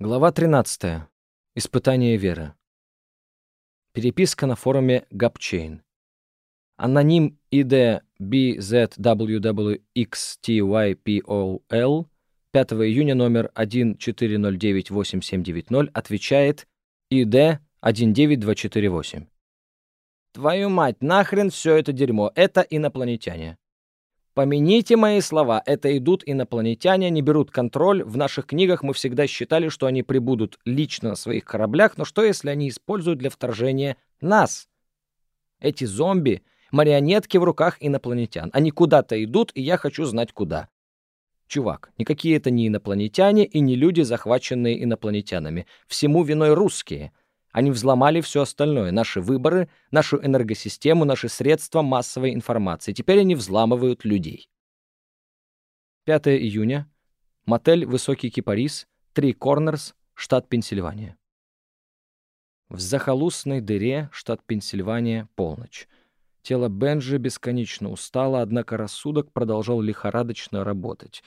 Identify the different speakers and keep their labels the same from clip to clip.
Speaker 1: Глава 13. Испытание веры. Переписка на форуме Gapchain. Аноним ID BZWWXTYPOL 5 июня номер 1409870 отвечает ID 19248. Твою мать, нахрен все это дерьмо, это инопланетяне. Помяните мои слова, это идут инопланетяне, они берут контроль. В наших книгах мы всегда считали, что они прибудут лично на своих кораблях, но что если они используют для вторжения нас? Эти зомби — марионетки в руках инопланетян. Они куда-то идут, и я хочу знать куда. Чувак, никакие это не инопланетяне и не люди, захваченные инопланетянами. Всему виной русские — они взломали все остальное, наши выборы, нашу энергосистему, наши средства массовой информации. Теперь они взламывают людей. 5 июня. Мотель «Высокий кипарис», Три Корнерс, штат Пенсильвания. В захолустной дыре, штат Пенсильвания, полночь. Тело Бенджи бесконечно устало, однако рассудок продолжал лихорадочно работать.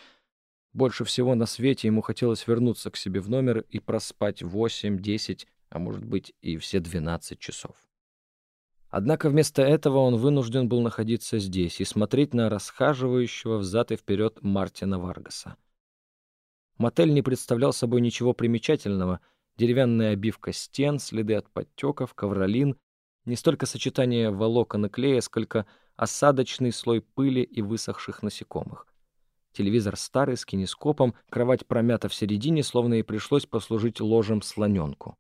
Speaker 1: Больше всего на свете ему хотелось вернуться к себе в номер и проспать 8-10 а может быть и все 12 часов. Однако вместо этого он вынужден был находиться здесь и смотреть на расхаживающего взад и вперед Мартина Варгаса. Мотель не представлял собой ничего примечательного. Деревянная обивка стен, следы от подтеков, ковролин, не столько сочетание волокон и клея, сколько осадочный слой пыли и высохших насекомых. Телевизор старый, с кинескопом, кровать промята в середине, словно ей пришлось послужить ложем слоненку.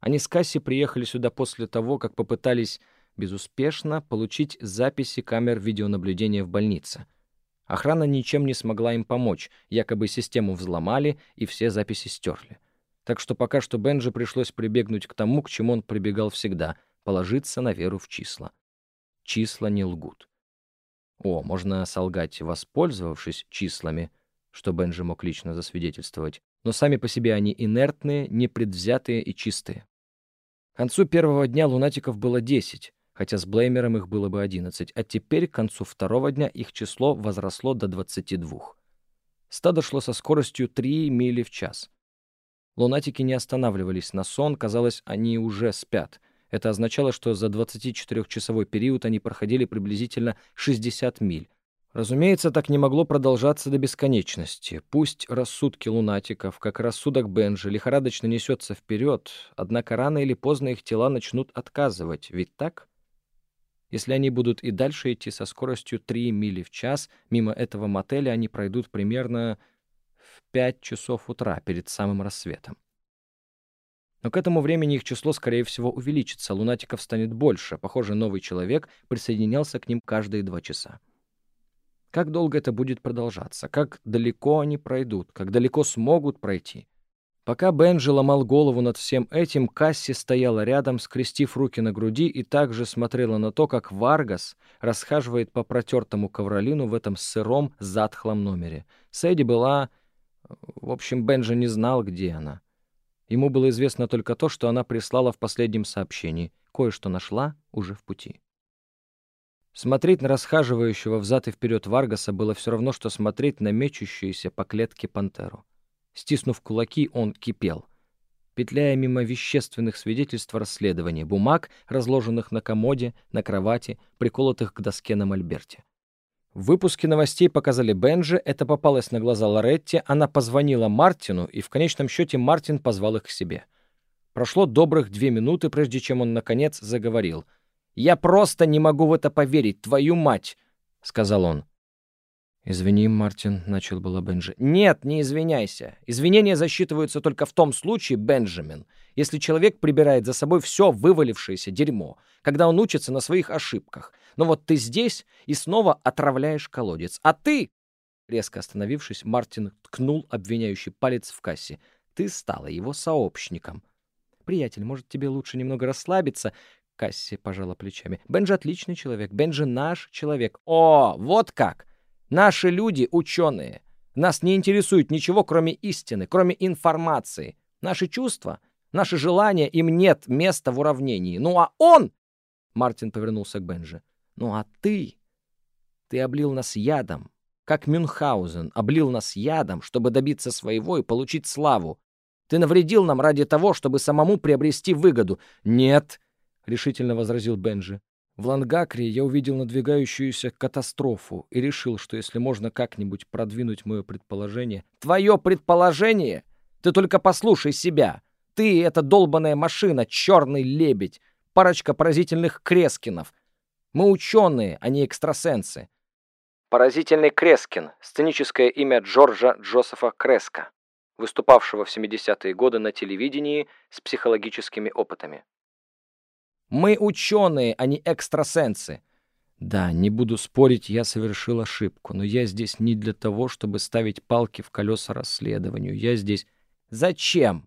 Speaker 1: Они с Касси приехали сюда после того, как попытались безуспешно получить записи камер видеонаблюдения в больнице. Охрана ничем не смогла им помочь, якобы систему взломали и все записи стерли. Так что пока что Бенджи пришлось прибегнуть к тому, к чему он прибегал всегда — положиться на веру в числа. Числа не лгут. О, можно солгать, воспользовавшись числами, что Бенджи мог лично засвидетельствовать, но сами по себе они инертные, непредвзятые и чистые. К концу первого дня лунатиков было 10, хотя с Блеймером их было бы 11, а теперь к концу второго дня их число возросло до 22. Стадо шло со скоростью 3 мили в час. Лунатики не останавливались на сон, казалось, они уже спят. Это означало, что за 24-часовой период они проходили приблизительно 60 миль, Разумеется, так не могло продолжаться до бесконечности. Пусть рассудки лунатиков, как рассудок Бенжи, лихорадочно несется вперед, однако рано или поздно их тела начнут отказывать, ведь так? Если они будут и дальше идти со скоростью 3 мили в час, мимо этого мотеля они пройдут примерно в 5 часов утра, перед самым рассветом. Но к этому времени их число, скорее всего, увеличится, лунатиков станет больше. Похоже, новый человек присоединялся к ним каждые два часа. Как долго это будет продолжаться? Как далеко они пройдут? Как далеко смогут пройти? Пока Бенджи ломал голову над всем этим, Касси стояла рядом, скрестив руки на груди, и также смотрела на то, как Варгас расхаживает по протертому ковролину в этом сыром, затхлом номере. Сэдди была... В общем, Бенджи не знал, где она. Ему было известно только то, что она прислала в последнем сообщении. Кое-что нашла уже в пути. Смотреть на расхаживающего взад и вперед Варгаса было все равно, что смотреть на мечущуюся по клетке пантеру. Стиснув кулаки, он кипел. Петляя мимо вещественных свидетельств расследования, бумаг, разложенных на комоде, на кровати, приколотых к доске на мольберте. В выпуске новостей показали Бенджи, это попалось на глаза Лоретти, она позвонила Мартину, и в конечном счете Мартин позвал их к себе. Прошло добрых две минуты, прежде чем он, наконец, заговорил — «Я просто не могу в это поверить, твою мать!» — сказал он. «Извини, Мартин», — начал было Бенджи. «Нет, не извиняйся. Извинения засчитываются только в том случае, Бенджамин, если человек прибирает за собой все вывалившееся дерьмо, когда он учится на своих ошибках. Но вот ты здесь и снова отравляешь колодец. А ты...» Резко остановившись, Мартин ткнул обвиняющий палец в кассе. «Ты стала его сообщником». «Приятель, может, тебе лучше немного расслабиться? Касси пожала плечами. Бенджи отличный человек. Бенджи наш человек. О, вот как! Наши люди — ученые. Нас не интересует ничего, кроме истины, кроме информации. Наши чувства, наши желания, им нет места в уравнении. Ну а он... Мартин повернулся к Бенджи. Ну а ты... Ты облил нас ядом, как Мюнхгаузен облил нас ядом, чтобы добиться своего и получить славу. Ты навредил нам ради того, чтобы самому приобрести выгоду. Нет, — решительно возразил Бенджи. В Лангакре я увидел надвигающуюся катастрофу и решил, что если можно как-нибудь продвинуть мое предположение... Твое предположение? Ты только послушай себя. Ты — это долбаная машина, черный лебедь, парочка поразительных крескинов. Мы ученые, а не экстрасенсы. Поразительный Крескин — сценическое имя Джорджа Джозефа Креска, выступавшего в 70-е годы на телевидении с психологическими опытами. Мы ученые, а не экстрасенсы. Да, не буду спорить, я совершил ошибку, но я здесь не для того, чтобы ставить палки в колеса расследованию. Я здесь... Зачем?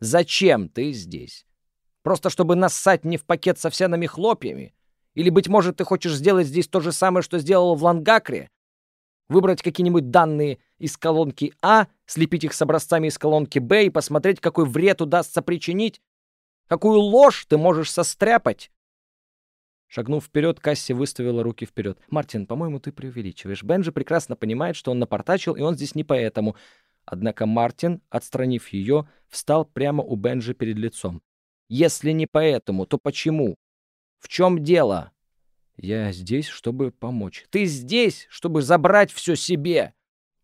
Speaker 1: Зачем ты здесь? Просто чтобы нассать мне в пакет со овсяными хлопьями? Или, быть может, ты хочешь сделать здесь то же самое, что сделал в Лангакре? Выбрать какие-нибудь данные из колонки А, слепить их с образцами из колонки Б и посмотреть, какой вред удастся причинить? Какую ложь ты можешь состряпать?» Шагнув вперед, Касси выставила руки вперед. «Мартин, по-моему, ты преувеличиваешь. Бенджи прекрасно понимает, что он напортачил, и он здесь не поэтому». Однако Мартин, отстранив ее, встал прямо у Бенджи перед лицом. «Если не поэтому, то почему? В чем дело?» «Я здесь, чтобы помочь». «Ты здесь, чтобы забрать все себе!»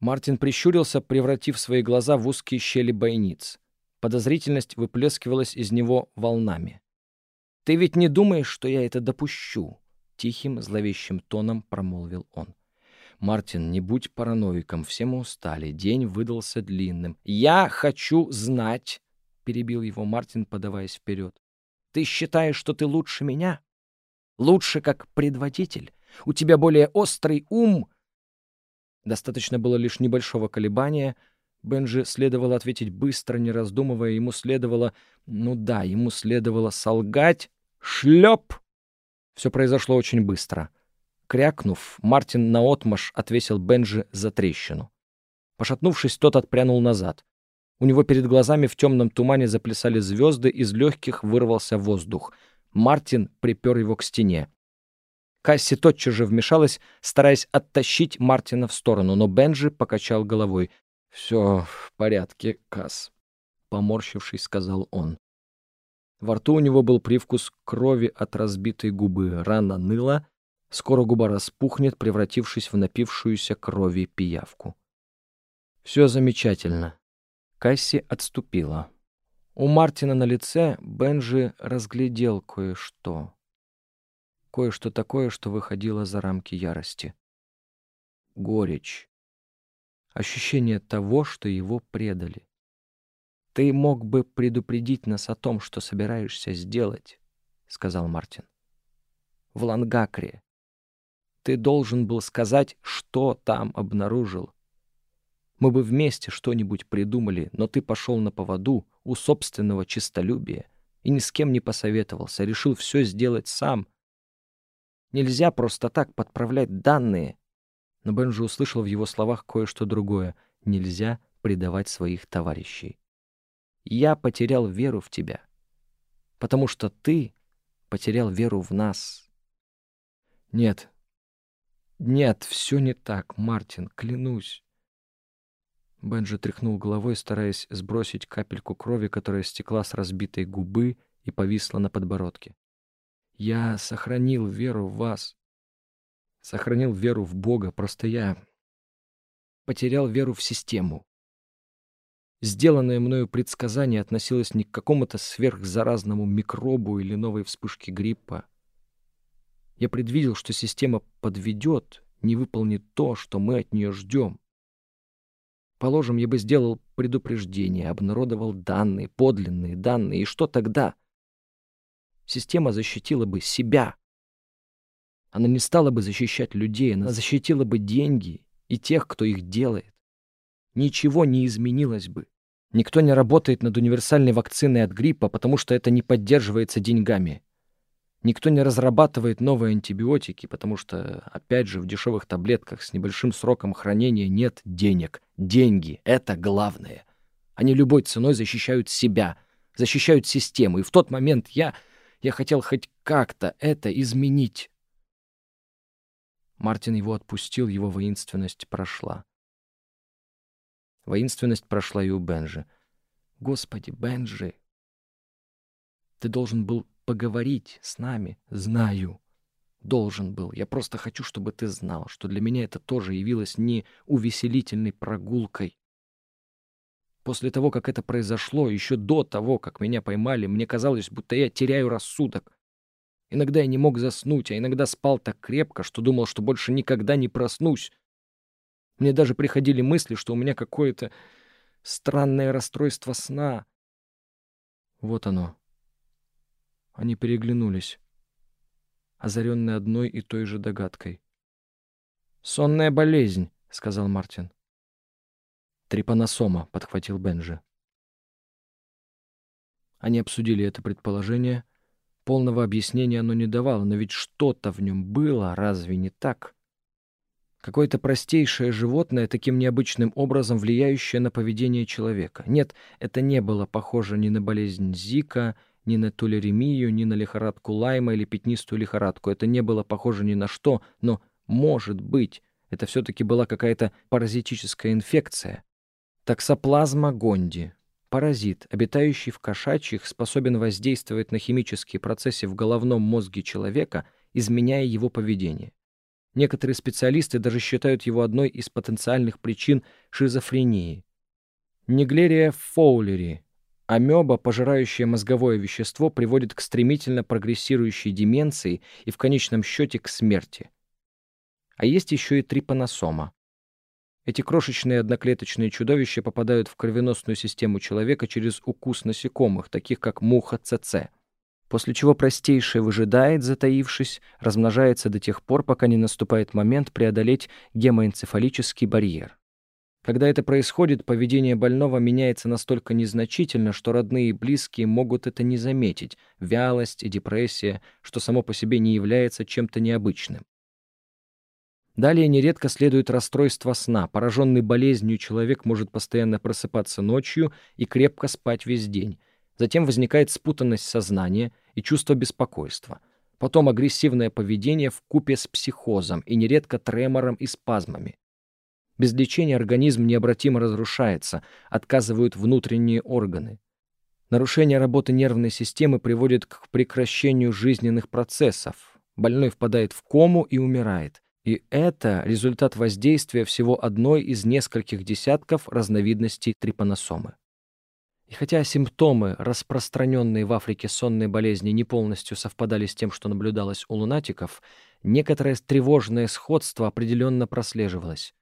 Speaker 1: Мартин прищурился, превратив свои глаза в узкие щели бойниц. Подозрительность выплескивалась из него волнами. «Ты ведь не думаешь, что я это допущу?» Тихим, зловещим тоном промолвил он. «Мартин, не будь параноиком, все мы устали, день выдался длинным. Я хочу знать!» — перебил его Мартин, подаваясь вперед. «Ты считаешь, что ты лучше меня? Лучше как предводитель? У тебя более острый ум?» Достаточно было лишь небольшого колебания — Бенджи следовало ответить быстро, не раздумывая. Ему следовало... Ну да, ему следовало солгать. Шлеп! Все произошло очень быстро. Крякнув, Мартин наотмашь отвесил Бенджи за трещину. Пошатнувшись, тот отпрянул назад. У него перед глазами в темном тумане заплясали звезды, из легких вырвался воздух. Мартин припер его к стене. Касси тотчас же вмешалась, стараясь оттащить Мартина в сторону, но Бенджи покачал головой. «Все в порядке, Касс», — поморщившись, сказал он. Во рту у него был привкус крови от разбитой губы, рана ныла, скоро губа распухнет, превратившись в напившуюся крови пиявку. «Все замечательно». Касси отступила. У Мартина на лице Бенджи разглядел кое-что. Кое-что такое, что выходило за рамки ярости. Горечь ощущение того, что его предали. «Ты мог бы предупредить нас о том, что собираешься сделать», — сказал Мартин. «В Лангакре. Ты должен был сказать, что там обнаружил. Мы бы вместе что-нибудь придумали, но ты пошел на поводу у собственного честолюбия и ни с кем не посоветовался, решил все сделать сам. Нельзя просто так подправлять данные, но Бенджи услышал в его словах кое-что другое. Нельзя предавать своих товарищей. Я потерял веру в тебя, потому что ты потерял веру в нас. Нет, нет, все не так, Мартин, клянусь. Бенджи тряхнул головой, стараясь сбросить капельку крови, которая стекла с разбитой губы и повисла на подбородке. Я сохранил веру в вас. Сохранил веру в Бога, просто я потерял веру в систему. Сделанное мною предсказание относилось не к какому-то сверхзаразному микробу или новой вспышке гриппа. Я предвидел, что система подведет, не выполнит то, что мы от нее ждем. Положим, я бы сделал предупреждение, обнародовал данные, подлинные данные, и что тогда? Система защитила бы себя. Она не стала бы защищать людей, она защитила бы деньги и тех, кто их делает. Ничего не изменилось бы. Никто не работает над универсальной вакциной от гриппа, потому что это не поддерживается деньгами. Никто не разрабатывает новые антибиотики, потому что, опять же, в дешевых таблетках с небольшим сроком хранения нет денег. Деньги — это главное. Они любой ценой защищают себя, защищают систему. И в тот момент я, я хотел хоть как-то это изменить. Мартин его отпустил, его воинственность прошла. Воинственность прошла и у Бенжи. Господи, Бенджи, ты должен был поговорить с нами. Знаю. Должен был. Я просто хочу, чтобы ты знал, что для меня это тоже явилось не увеселительной прогулкой. После того, как это произошло, еще до того, как меня поймали, мне казалось, будто я теряю рассудок. Иногда я не мог заснуть, а иногда спал так крепко, что думал, что больше никогда не проснусь. Мне даже приходили мысли, что у меня какое-то странное расстройство сна. Вот оно. Они переглянулись, озаренные одной и той же догадкой. «Сонная болезнь», — сказал Мартин. «Трипаносома», — подхватил Бенджи. Они обсудили это предположение. Полного объяснения оно не давало, но ведь что-то в нем было, разве не так? Какое-то простейшее животное, таким необычным образом влияющее на поведение человека. Нет, это не было похоже ни на болезнь Зика, ни на тулеремию, ни на лихорадку Лайма или пятнистую лихорадку. Это не было похоже ни на что, но, может быть, это все-таки была какая-то паразитическая инфекция. Таксоплазма гонди. Паразит, обитающий в кошачьих, способен воздействовать на химические процессы в головном мозге человека, изменяя его поведение. Некоторые специалисты даже считают его одной из потенциальных причин шизофрении. Неглерия фоулери Амеба, пожирающая мозговое вещество, приводит к стремительно прогрессирующей деменции и в конечном счете к смерти. А есть еще и трипаносома. Эти крошечные одноклеточные чудовища попадают в кровеносную систему человека через укус насекомых, таких как муха ЦЦ. После чего простейшее выжидает, затаившись, размножается до тех пор, пока не наступает момент преодолеть гемоэнцефалический барьер. Когда это происходит, поведение больного меняется настолько незначительно, что родные и близкие могут это не заметить, вялость и депрессия, что само по себе не является чем-то необычным. Далее нередко следует расстройство сна. Пораженный болезнью человек может постоянно просыпаться ночью и крепко спать весь день. Затем возникает спутанность сознания и чувство беспокойства. Потом агрессивное поведение в купе с психозом и нередко тремором и спазмами. Без лечения организм необратимо разрушается, отказывают внутренние органы. Нарушение работы нервной системы приводит к прекращению жизненных процессов. Больной впадает в кому и умирает. И это результат воздействия всего одной из нескольких десятков разновидностей трипаносомы. И хотя симптомы, распространенные в Африке сонной болезни, не полностью совпадали с тем, что наблюдалось у лунатиков, некоторое тревожное сходство определенно прослеживалось.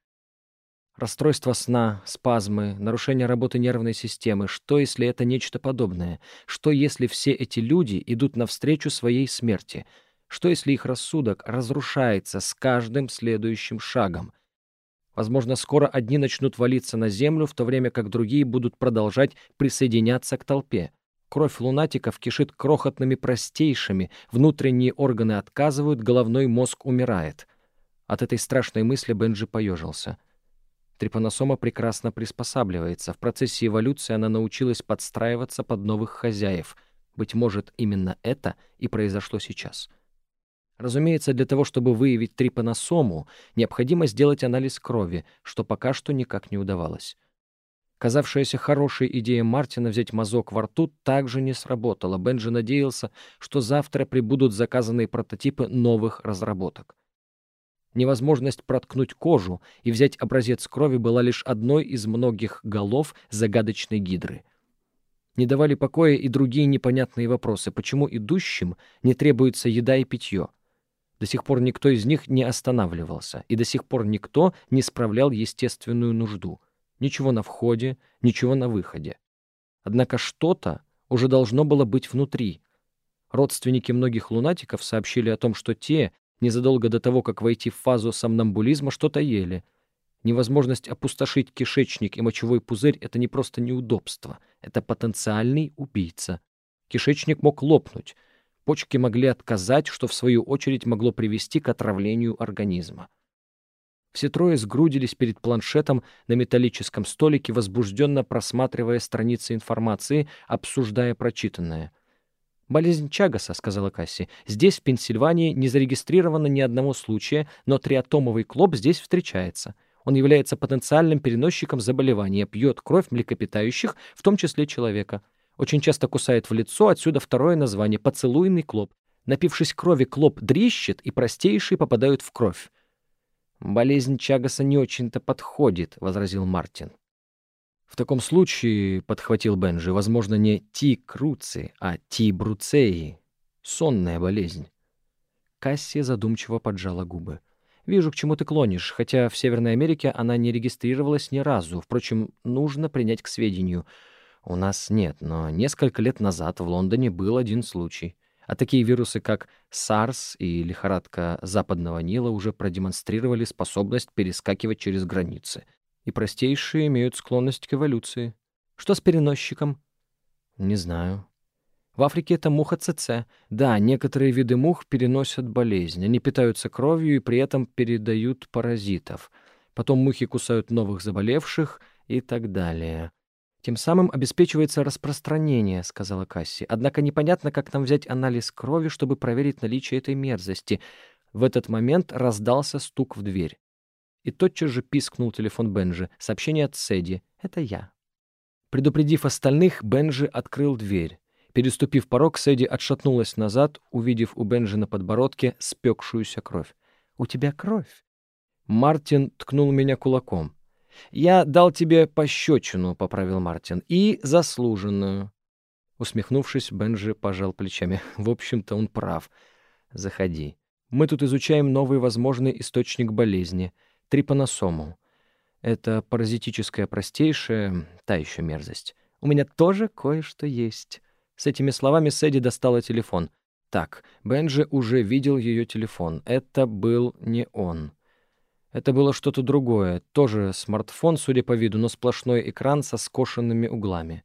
Speaker 1: Расстройство сна, спазмы, нарушение работы нервной системы. Что, если это нечто подобное? Что, если все эти люди идут навстречу своей смерти? Что, если их рассудок разрушается с каждым следующим шагом? Возможно, скоро одни начнут валиться на землю, в то время как другие будут продолжать присоединяться к толпе. Кровь лунатиков кишит крохотными простейшими, внутренние органы отказывают, головной мозг умирает. От этой страшной мысли Бенджи поежился — Трипаносома прекрасно приспосабливается. В процессе эволюции она научилась подстраиваться под новых хозяев. Быть может, именно это и произошло сейчас. Разумеется, для того, чтобы выявить трипаносому, необходимо сделать анализ крови, что пока что никак не удавалось. Казавшаяся хорошей идея Мартина взять мазок во рту также не сработала. Бенджи надеялся, что завтра прибудут заказанные прототипы новых разработок. Невозможность проткнуть кожу и взять образец крови была лишь одной из многих голов загадочной гидры. Не давали покоя и другие непонятные вопросы, почему идущим не требуется еда и питье. До сих пор никто из них не останавливался, и до сих пор никто не справлял естественную нужду. Ничего на входе, ничего на выходе. Однако что-то уже должно было быть внутри. Родственники многих лунатиков сообщили о том, что те незадолго до того, как войти в фазу сомнамбулизма, что-то ели. Невозможность опустошить кишечник и мочевой пузырь — это не просто неудобство, это потенциальный убийца. Кишечник мог лопнуть, почки могли отказать, что в свою очередь могло привести к отравлению организма. Все трое сгрудились перед планшетом на металлическом столике, возбужденно просматривая страницы информации, обсуждая прочитанное — «Болезнь Чагаса», — сказала Касси. «Здесь, в Пенсильвании, не зарегистрировано ни одного случая, но триатомовый клоп здесь встречается. Он является потенциальным переносчиком заболевания, пьет кровь млекопитающих, в том числе человека. Очень часто кусает в лицо, отсюда второе название – поцелуйный клоп. Напившись крови, клоп дрищет, и простейшие попадают в кровь. «Болезнь Чагаса не очень-то подходит», — возразил Мартин. «В таком случае, — подхватил Бенджи, — возможно, не ти-круци, а ти-бруцеи. Сонная болезнь». Кассия задумчиво поджала губы. «Вижу, к чему ты клонишь, хотя в Северной Америке она не регистрировалась ни разу. Впрочем, нужно принять к сведению. У нас нет, но несколько лет назад в Лондоне был один случай. А такие вирусы, как SARS и лихорадка Западного Нила, уже продемонстрировали способность перескакивать через границы. И простейшие имеют склонность к эволюции. Что с переносчиком? Не знаю. В Африке это муха ЦЦ. Да, некоторые виды мух переносят болезнь. Они питаются кровью и при этом передают паразитов. Потом мухи кусают новых заболевших и так далее. Тем самым обеспечивается распространение, сказала Касси. Однако непонятно, как нам взять анализ крови, чтобы проверить наличие этой мерзости. В этот момент раздался стук в дверь. И тотчас же пискнул телефон Бенжи. Сообщение от Сэдди. Это я. Предупредив остальных, Бенжи открыл дверь. Переступив порог, Сэдди отшатнулась назад, увидев у Бенжи на подбородке спекшуюся кровь. «У тебя кровь?» Мартин ткнул меня кулаком. «Я дал тебе пощечину», — поправил Мартин, — «и заслуженную». Усмехнувшись, Бенджи пожал плечами. «В общем-то, он прав. Заходи. Мы тут изучаем новый возможный источник болезни — трипаносому. Это паразитическая простейшая, та еще мерзость. У меня тоже кое-что есть». С этими словами Сэдди достала телефон. Так, Бенджи уже видел ее телефон. Это был не он. Это было что-то другое, тоже смартфон, судя по виду, но сплошной экран со скошенными углами.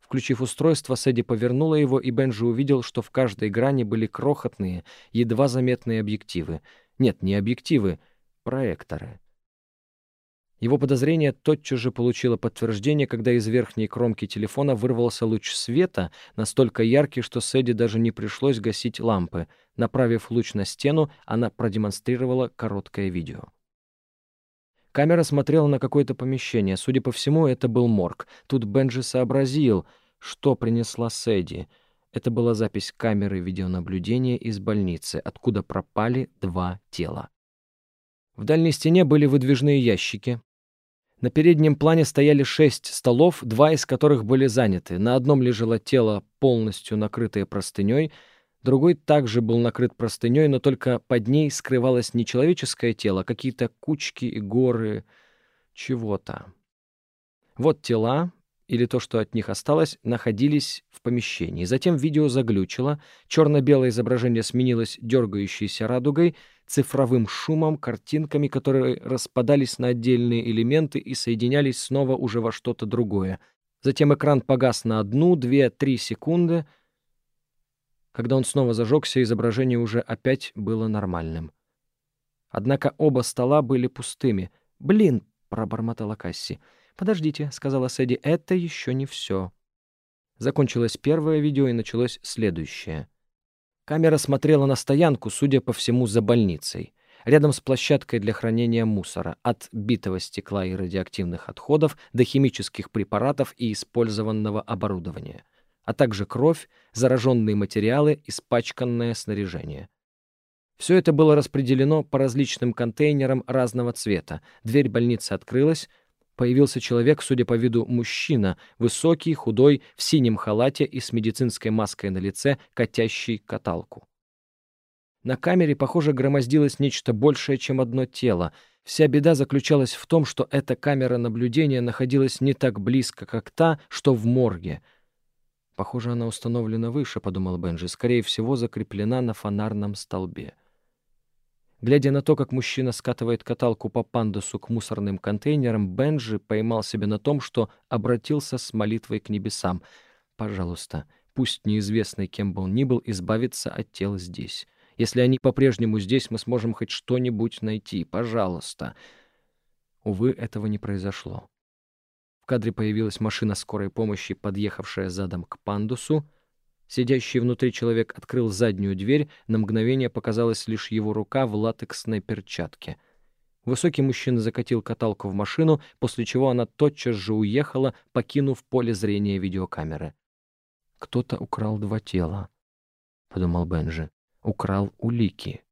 Speaker 1: Включив устройство, Сэдди повернула его, и Бенджи увидел, что в каждой грани были крохотные, едва заметные объективы. Нет, не объективы, проекторы. Его подозрение тотчас же получило подтверждение, когда из верхней кромки телефона вырвался луч света, настолько яркий, что Сэдди даже не пришлось гасить лампы. Направив луч на стену, она продемонстрировала короткое видео. Камера смотрела на какое-то помещение. Судя по всему, это был морг. Тут Бенджи сообразил, что принесла Сэдди. Это была запись камеры видеонаблюдения из больницы, откуда пропали два тела. В дальней стене были выдвижные ящики. На переднем плане стояли шесть столов, два из которых были заняты. На одном лежало тело, полностью накрытое простыней — Другой также был накрыт простыней, но только под ней скрывалось не человеческое тело, а какие-то кучки и горы чего-то. Вот тела, или то, что от них осталось, находились в помещении. Затем видео заглючило, черно-белое изображение сменилось дергающейся радугой, цифровым шумом, картинками, которые распадались на отдельные элементы и соединялись снова уже во что-то другое. Затем экран погас на одну, две, три секунды — когда он снова зажегся, изображение уже опять было нормальным. Однако оба стола были пустыми. «Блин!» — пробормотала Касси. «Подождите», — сказала Сэдди, — «это еще не все». Закончилось первое видео и началось следующее. Камера смотрела на стоянку, судя по всему, за больницей. Рядом с площадкой для хранения мусора, от битого стекла и радиоактивных отходов до химических препаратов и использованного оборудования а также кровь, зараженные материалы, испачканное снаряжение. Все это было распределено по различным контейнерам разного цвета. Дверь больницы открылась. Появился человек, судя по виду мужчина, высокий, худой, в синем халате и с медицинской маской на лице, катящий каталку. На камере, похоже, громоздилось нечто большее, чем одно тело. Вся беда заключалась в том, что эта камера наблюдения находилась не так близко, как та, что в морге — Похоже, она установлена выше, подумал Бенджи, скорее всего, закреплена на фонарном столбе. Глядя на то, как мужчина скатывает каталку по пандусу к мусорным контейнерам, Бенджи поймал себя на том, что обратился с молитвой к небесам. «Пожалуйста, пусть неизвестный, кем бы он ни был, избавится от тел здесь. Если они по-прежнему здесь, мы сможем хоть что-нибудь найти. Пожалуйста». Увы, этого не произошло. В кадре появилась машина скорой помощи, подъехавшая задом к пандусу. Сидящий внутри человек открыл заднюю дверь, на мгновение показалась лишь его рука в латексной перчатке. Высокий мужчина закатил каталку в машину, после чего она тотчас же уехала, покинув поле зрения видеокамеры. «Кто-то украл два тела», — подумал Бенджи. «Украл улики».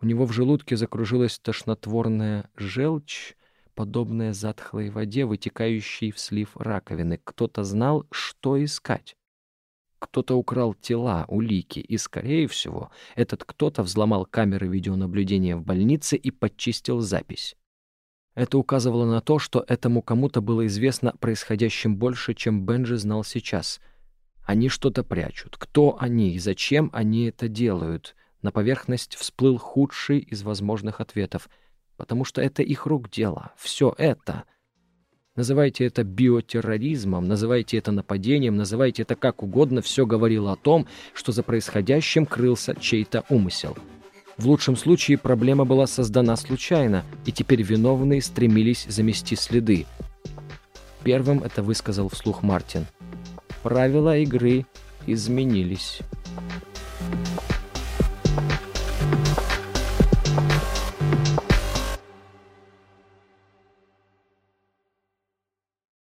Speaker 1: У него в желудке закружилась тошнотворная желчь, подобная затхлой воде, вытекающей в слив раковины. Кто-то знал, что искать. Кто-то украл тела, улики, и, скорее всего, этот кто-то взломал камеры видеонаблюдения в больнице и подчистил запись. Это указывало на то, что этому кому-то было известно о происходящем больше, чем Бенджи знал сейчас. Они что-то прячут. Кто они и зачем они это делают? На поверхность всплыл худший из возможных ответов. Потому что это их рук дело. Все это — Называйте это биотерроризмом, называйте это нападением, называйте это как угодно, все говорило о том, что за происходящим крылся чей-то умысел. В лучшем случае проблема была создана случайно, и теперь виновные стремились замести следы. Первым это высказал вслух Мартин. Правила игры изменились.